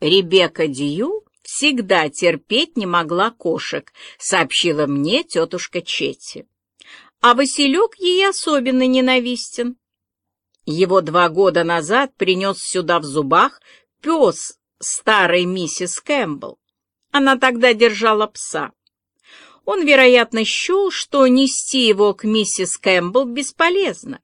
Ребекка Дью всегда терпеть не могла кошек, сообщила мне тетушка Четти. А Василек ей особенно ненавистен. Его два года назад принес сюда в зубах пес старой миссис Кэмпбелл. Она тогда держала пса. Он, вероятно, счел, что нести его к миссис Кэмпбелл бесполезно.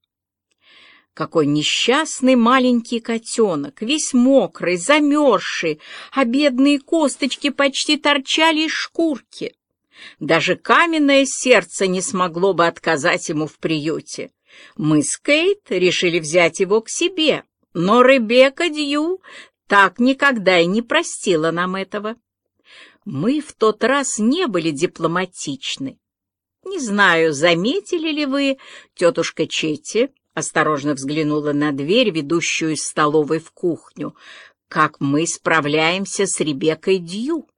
Какой несчастный маленький котенок, весь мокрый, замерзший, а бедные косточки почти торчали из шкурки. Даже каменное сердце не смогло бы отказать ему в приюте. Мы с Кейт решили взять его к себе, но Ребекка Дью так никогда и не простила нам этого. Мы в тот раз не были дипломатичны. Не знаю, заметили ли вы, тетушка Четти, осторожно взглянула на дверь, ведущую из столовой в кухню, как мы справляемся с Ребеккой Дью.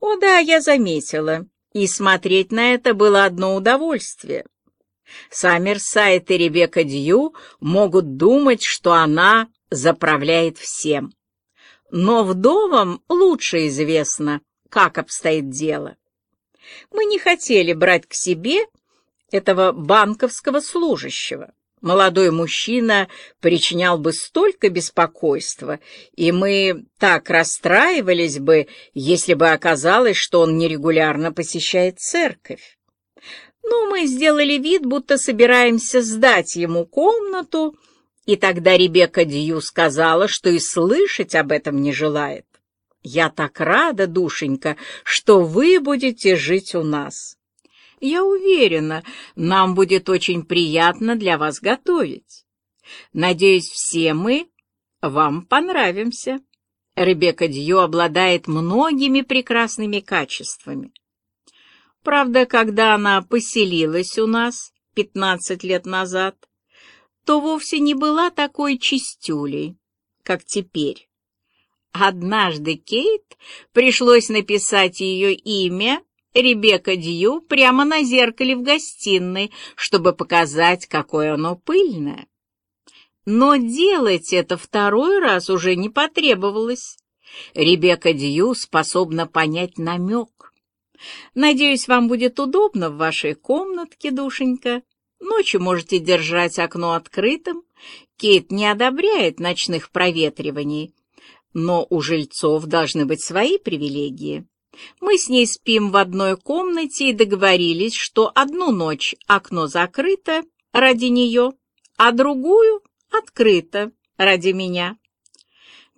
О да, я заметила, и смотреть на это было одно удовольствие. Саммерсайд и Ребекка Дью могут думать, что она заправляет всем. Но вдовам лучше известно, как обстоит дело. Мы не хотели брать к себе этого банковского служащего. Молодой мужчина причинял бы столько беспокойства, и мы так расстраивались бы, если бы оказалось, что он нерегулярно посещает церковь. Но мы сделали вид, будто собираемся сдать ему комнату, и тогда Ребекка Дью сказала, что и слышать об этом не желает. «Я так рада, душенька, что вы будете жить у нас». Я уверена, нам будет очень приятно для вас готовить. Надеюсь, все мы вам понравимся. Ребекка Дью обладает многими прекрасными качествами. Правда, когда она поселилась у нас пятнадцать лет назад, то вовсе не была такой чистюлей, как теперь. Однажды Кейт пришлось написать ее имя Ребекка Дью прямо на зеркале в гостиной, чтобы показать, какое оно пыльное. Но делать это второй раз уже не потребовалось. Ребекка Дью способна понять намек. Надеюсь, вам будет удобно в вашей комнатке, душенька. Ночью можете держать окно открытым. Кейт не одобряет ночных проветриваний, но у жильцов должны быть свои привилегии. Мы с ней спим в одной комнате и договорились, что одну ночь окно закрыто ради нее, а другую открыто ради меня.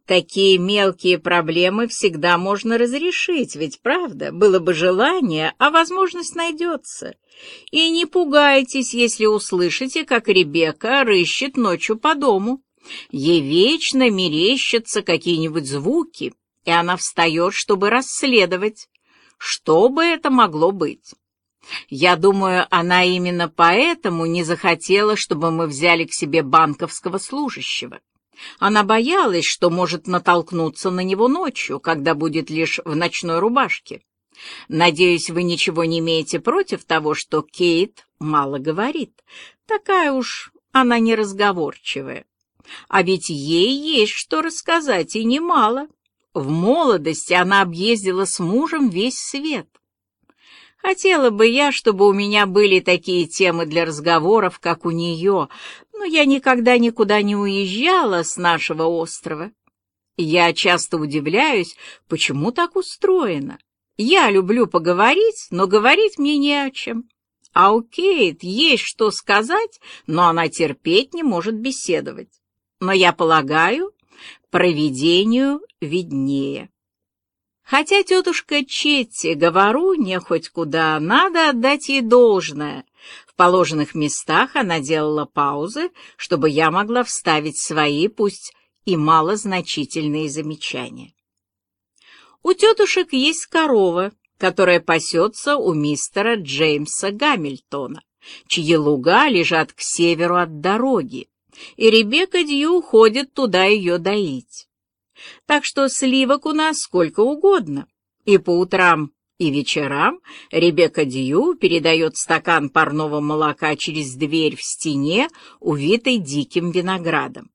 Такие мелкие проблемы всегда можно разрешить, ведь правда, было бы желание, а возможность найдется. И не пугайтесь, если услышите, как Ребекка рыщет ночью по дому. Ей вечно мерещатся какие-нибудь звуки, и она встает, чтобы расследовать, что бы это могло быть. Я думаю, она именно поэтому не захотела, чтобы мы взяли к себе банковского служащего. Она боялась, что может натолкнуться на него ночью, когда будет лишь в ночной рубашке. Надеюсь, вы ничего не имеете против того, что Кейт мало говорит. Такая уж она неразговорчивая. А ведь ей есть что рассказать, и немало. В молодости она объездила с мужем весь свет. Хотела бы я, чтобы у меня были такие темы для разговоров, как у нее, но я никогда никуда не уезжала с нашего острова. Я часто удивляюсь, почему так устроено. Я люблю поговорить, но говорить мне не о чем. А у Кейт есть что сказать, но она терпеть не может беседовать. Но я полагаю, провидению виднее. Хотя тетушка Четти, говору, не хоть куда, надо отдать ей должное. В положенных местах она делала паузы, чтобы я могла вставить свои, пусть и малозначительные замечания. У тетушек есть корова, которая пасется у мистера Джеймса Гамильтона, чьи луга лежат к северу от дороги, и Ребекка Дью ходит туда ее доить. Так что сливок у нас сколько угодно, и по утрам и вечерам Ребекка Дью передает стакан парного молока через дверь в стене, увитой диким виноградом.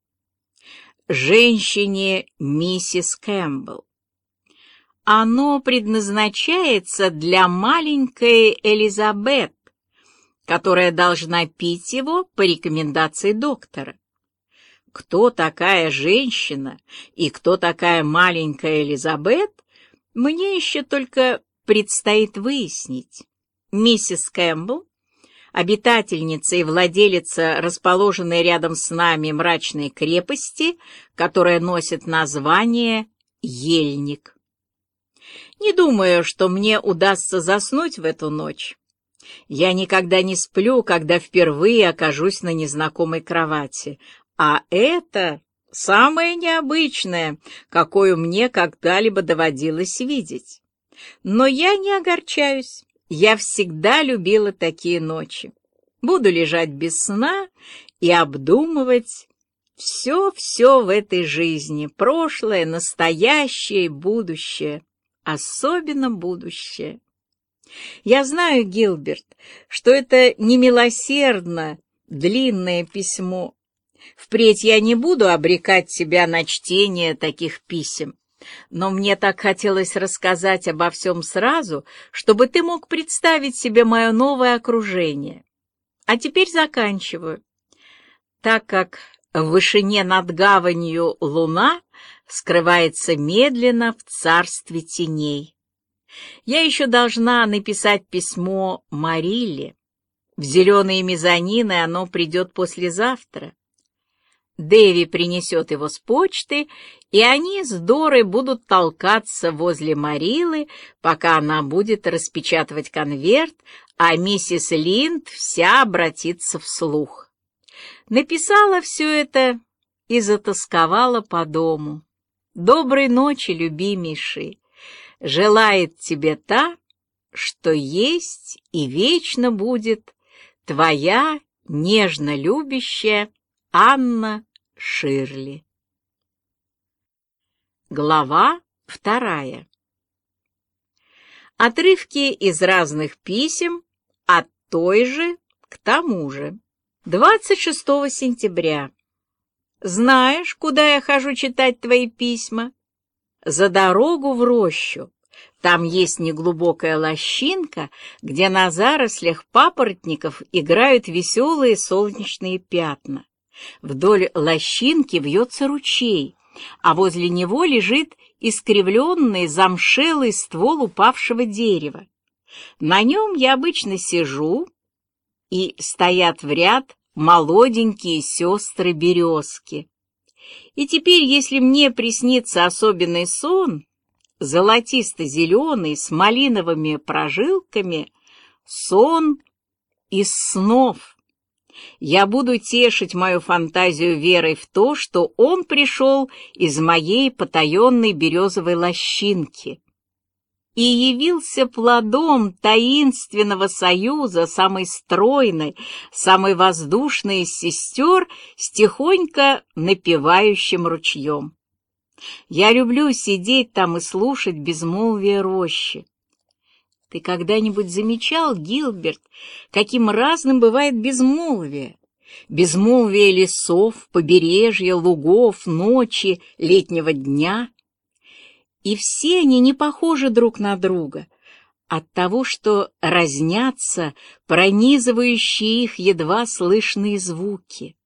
женщине миссис Кэмпбелл. Оно предназначается для маленькой Элизабет, которая должна пить его по рекомендации доктора. Кто такая женщина и кто такая маленькая Элизабет, мне еще только предстоит выяснить. Миссис Кэмпбелл, обитательница и владелица расположенной рядом с нами мрачной крепости, которая носит название Ельник. Не думаю, что мне удастся заснуть в эту ночь. Я никогда не сплю, когда впервые окажусь на незнакомой кровати. А это самое необычное, какое мне когда-либо доводилось видеть. Но я не огорчаюсь. Я всегда любила такие ночи. Буду лежать без сна и обдумывать все-все в этой жизни, прошлое, настоящее и будущее особенно будущее. Я знаю, Гилберт, что это немилосердно, длинное письмо. Впредь я не буду обрекать себя на чтение таких писем. Но мне так хотелось рассказать обо всем сразу, чтобы ты мог представить себе мое новое окружение. А теперь заканчиваю. Так как в вышине над гаванью луна скрывается медленно в царстве теней. Я еще должна написать письмо Марилле. В зеленые мезонины оно придет послезавтра. Дэви принесет его с почты, и они с Дорой будут толкаться возле Марилы, пока она будет распечатывать конверт, а миссис Линд вся обратится вслух. Написала все это и затасковала по дому. Доброй ночи, любимейший. Желает тебе та, что есть и вечно будет твоя нежно любящая Анна Ширли. Глава вторая. Отрывки из разных писем от той же к тому же. 26 сентября. Знаешь, куда я хожу читать твои письма? За дорогу в рощу. Там есть неглубокая лощинка, где на зарослях папоротников играют веселые солнечные пятна. Вдоль лощинки вьется ручей, а возле него лежит искривленный замшелый ствол упавшего дерева. На нем я обычно сижу, и стоят в ряд молоденькие сестры-березки. И теперь, если мне приснится особенный сон, золотисто-зеленый, с малиновыми прожилками, сон из снов, я буду тешить мою фантазию верой в то, что он пришел из моей потаенной березовой лощинки, и явился плодом таинственного союза самой стройной, самой воздушной из сестер с тихонько напевающим ручьем. Я люблю сидеть там и слушать безмолвие рощи. Ты когда-нибудь замечал, Гилберт, каким разным бывает безмолвие? Безмолвие лесов, побережья, лугов, ночи, летнего дня — и все они не похожи друг на друга от того, что разнятся пронизывающие их едва слышные звуки.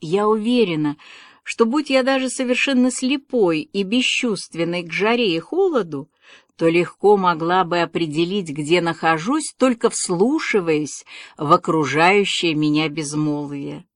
Я уверена, что будь я даже совершенно слепой и бесчувственной к жаре и холоду, то легко могла бы определить, где нахожусь, только вслушиваясь в окружающее меня безмолвие.